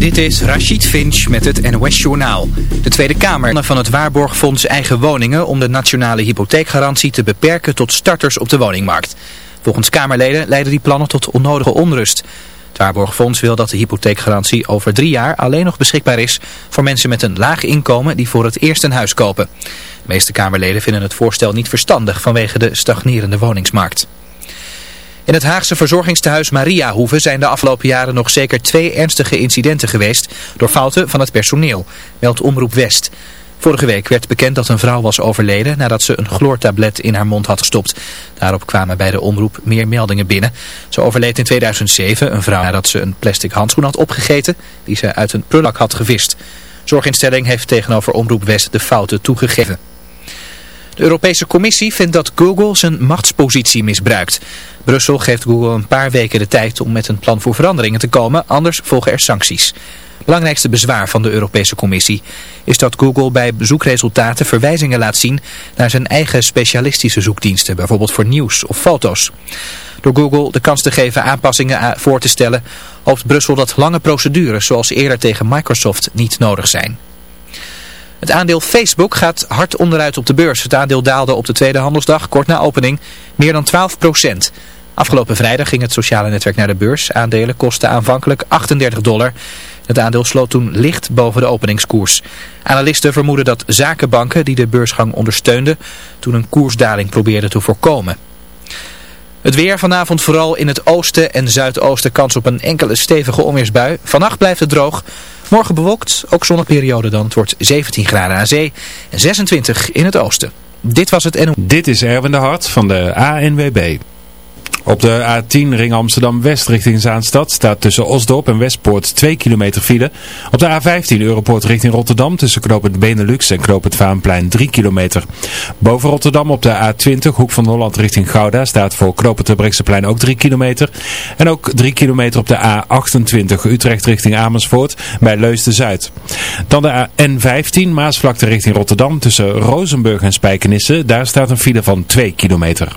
Dit is Rachid Finch met het NOS Journaal. De Tweede Kamer van het Waarborgfonds Eigen Woningen om de nationale hypotheekgarantie te beperken tot starters op de woningmarkt. Volgens Kamerleden leiden die plannen tot onnodige onrust. Het Waarborgfonds wil dat de hypotheekgarantie over drie jaar alleen nog beschikbaar is voor mensen met een laag inkomen die voor het eerst een huis kopen. De meeste Kamerleden vinden het voorstel niet verstandig vanwege de stagnerende woningsmarkt. In het Haagse verzorgingstehuis Mariahoeve zijn de afgelopen jaren nog zeker twee ernstige incidenten geweest door fouten van het personeel, meldt Omroep West. Vorige week werd bekend dat een vrouw was overleden nadat ze een chloortablet in haar mond had gestopt. Daarop kwamen bij de omroep meer meldingen binnen. Ze overleed in 2007 een vrouw nadat ze een plastic handschoen had opgegeten die ze uit een prulak had gevist. Zorginstelling heeft tegenover Omroep West de fouten toegegeven. De Europese Commissie vindt dat Google zijn machtspositie misbruikt. Brussel geeft Google een paar weken de tijd om met een plan voor veranderingen te komen, anders volgen er sancties. Belangrijkste bezwaar van de Europese Commissie is dat Google bij zoekresultaten verwijzingen laat zien naar zijn eigen specialistische zoekdiensten, bijvoorbeeld voor nieuws of foto's. Door Google de kans te geven aanpassingen voor te stellen, hoopt Brussel dat lange procedures zoals eerder tegen Microsoft niet nodig zijn. Het aandeel Facebook gaat hard onderuit op de beurs. Het aandeel daalde op de tweede handelsdag, kort na opening, meer dan 12 procent. Afgelopen vrijdag ging het sociale netwerk naar de beurs. Aandelen kosten aanvankelijk 38 dollar. Het aandeel sloot toen licht boven de openingskoers. Analisten vermoeden dat zakenbanken die de beursgang ondersteunden toen een koersdaling probeerden te voorkomen. Het weer vanavond vooral in het oosten en zuidoosten kans op een enkele stevige onweersbui. Vannacht blijft het droog. Morgen bewolkt, ook zonneperiode dan. Het wordt 17 graden aan zee en 26 in het oosten. Dit was het NO. Dit is Erwin de Hart van de ANWB. Op de A10 ring Amsterdam-West richting Zaanstad staat tussen Osdorp en Westpoort 2 kilometer file. Op de A15 Europoort richting Rotterdam tussen knooppunt Benelux en knooppunt Vaanplein 3 kilometer. Boven Rotterdam op de A20 Hoek van Holland richting Gouda staat voor knooppunt Terbrechtseplein ook 3 kilometer. En ook 3 kilometer op de A28 Utrecht richting Amersfoort bij Leusden-Zuid. Dan de N15 Maasvlakte richting Rotterdam tussen Rozenburg en Spijkenisse. Daar staat een file van 2 kilometer.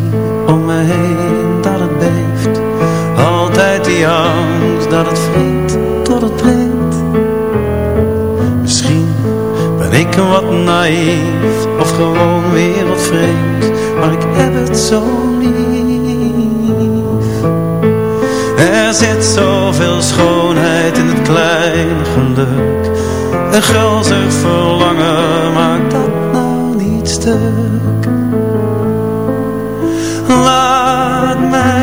angst dat het vriend tot het brengt. Misschien ben ik een wat naïef of gewoon wereldvreemd, maar ik heb het zo lief. Er zit zoveel schoonheid in het kleine geluk. Een gulzig verlangen maakt dat nou niet stuk.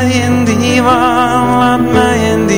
in die val laat mij in die.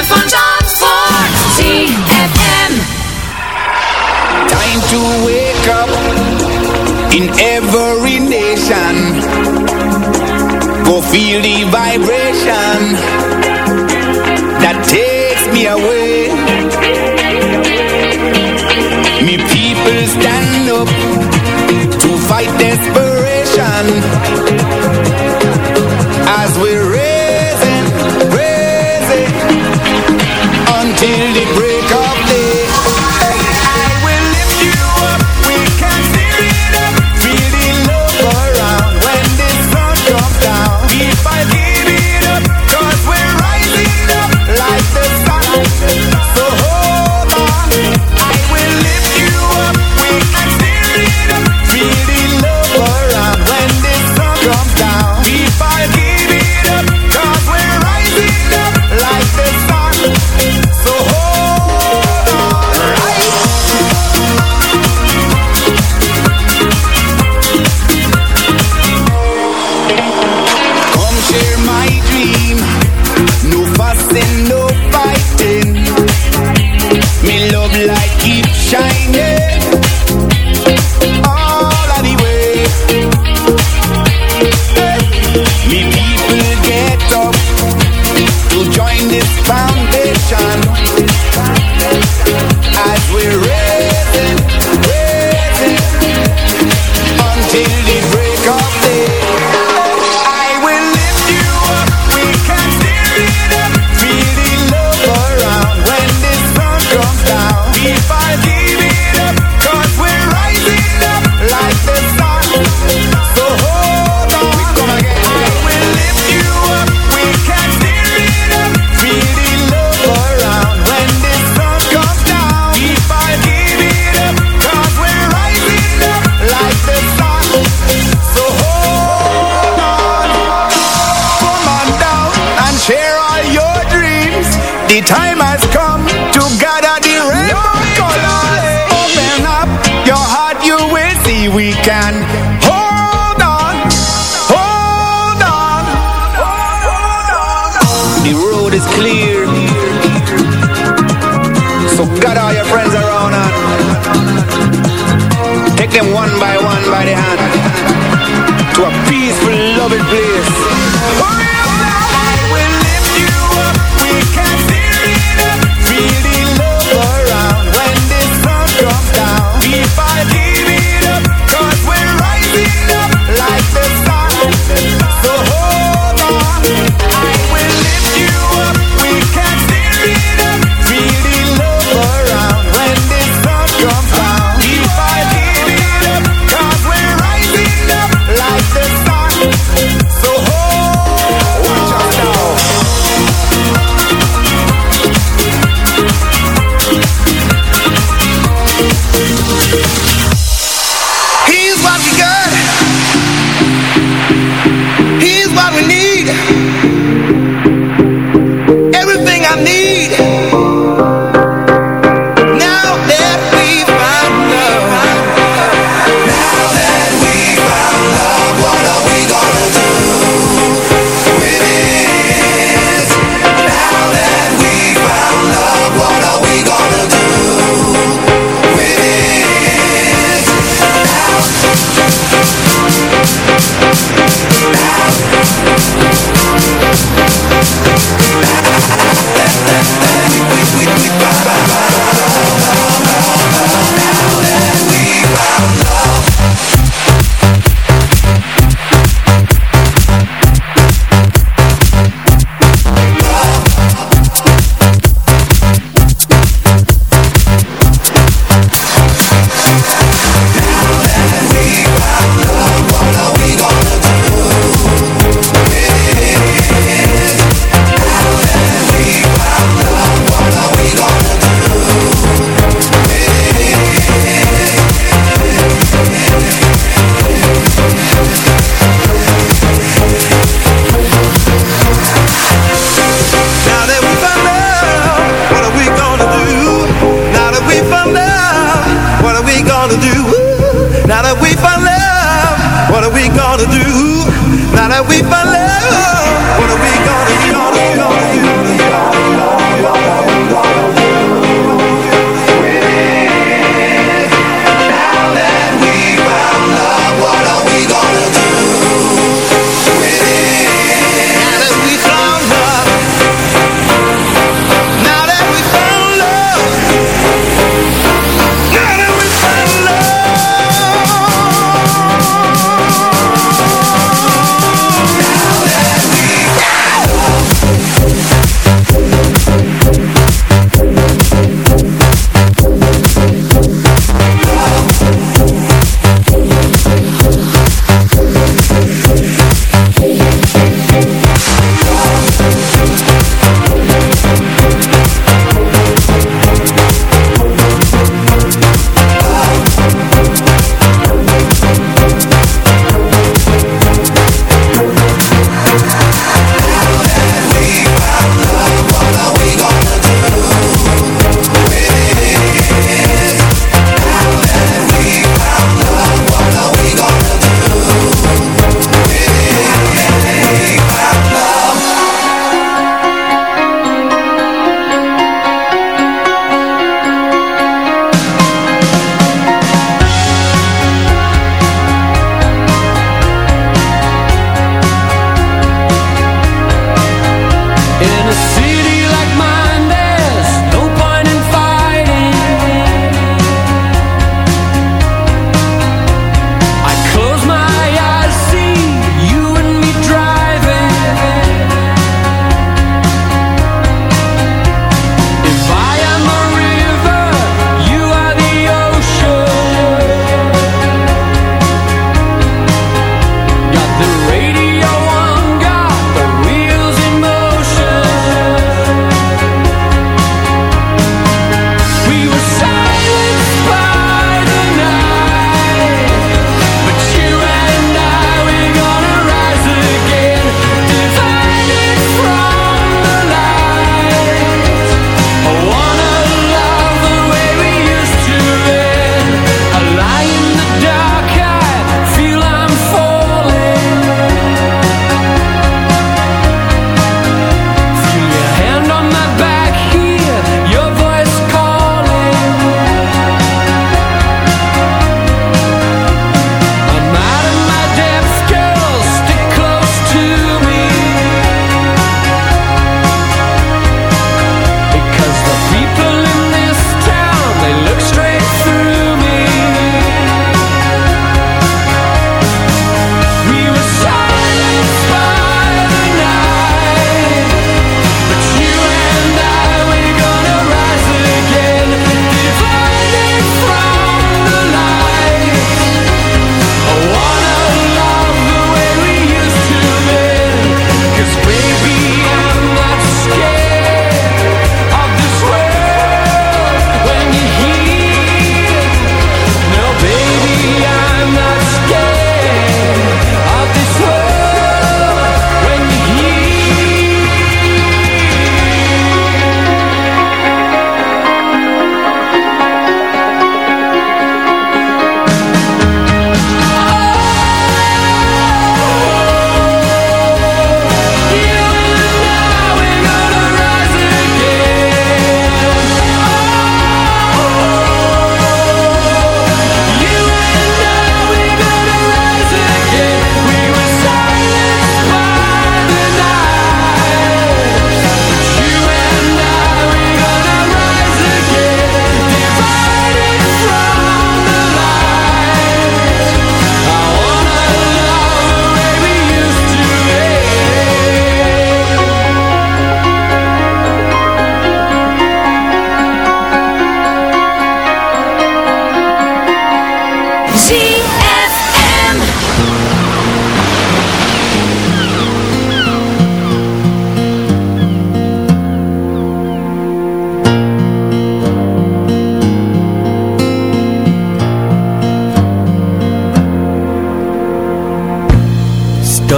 ritme van Zandvoort. ZFM. Time to wake up in every nation. Go feel the vibration that takes me away. Me people stand up to fight desperation as we're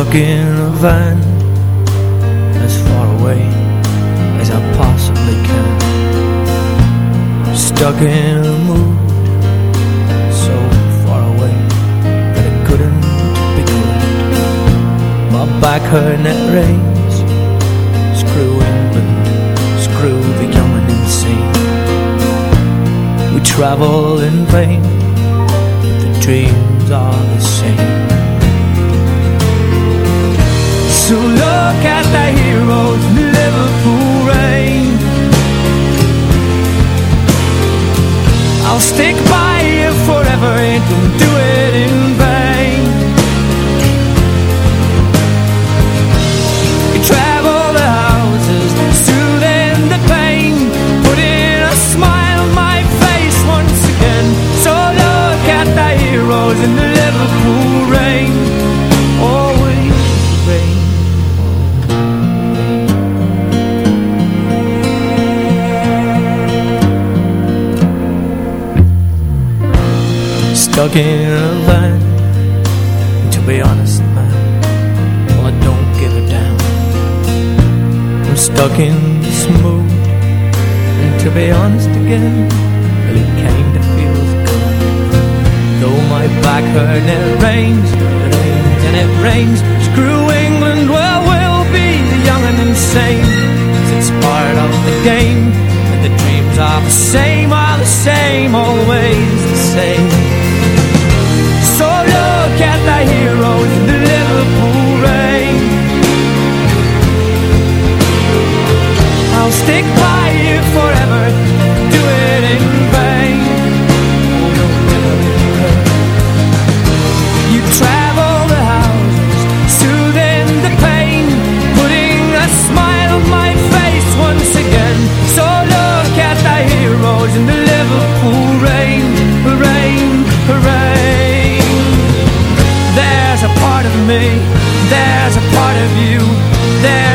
Stuck in a van As far away as I possibly can. Stuck in back her net reins. Screw England, screw the young and insane. We travel in vain, but the dreams are the same. So look at the heroes in Liverpool rain I'll stick by you forever and don't do it in vain. stuck in a line To be honest, man Well, I don't give a damn. I'm stuck in this mood And to be honest again blackbird and it rains, it rains and it rains. Screw England, well we'll be young and insane. Cause it's part of the game, and the dreams are the same, are the same, always the same.